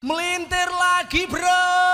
Melintir lagi bro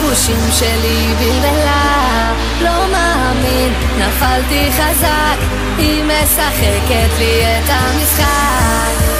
החושים שלי בלבלה. לא מאמין, נפלתי חזק, היא משחקת לי את המשחק.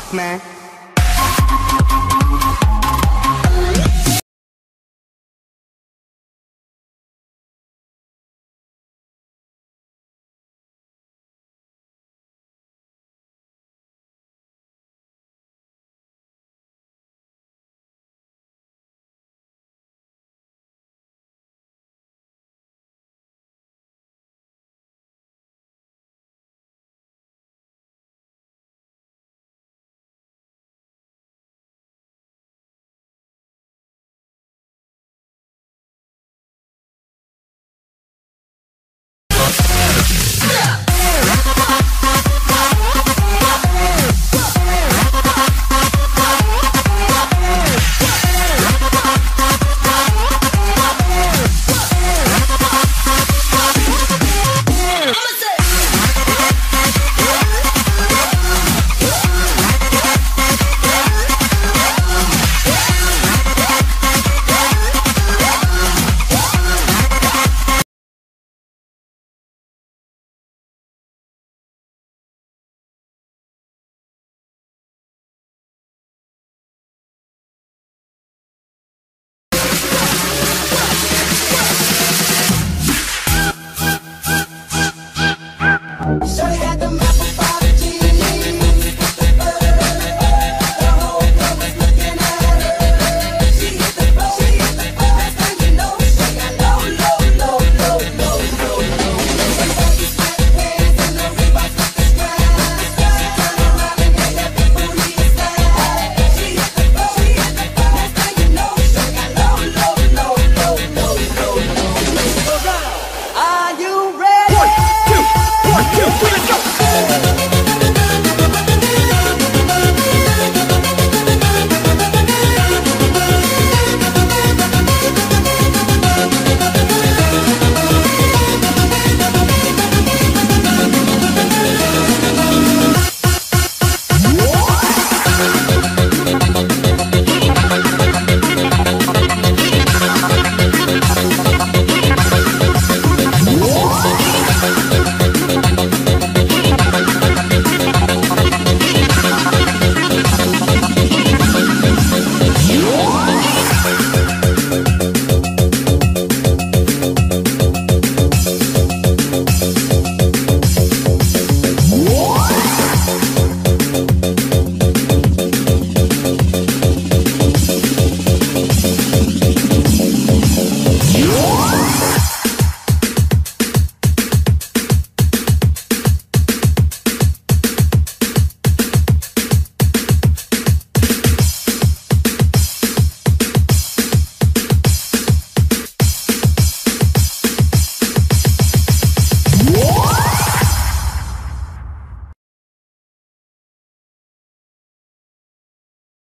Fuck, man.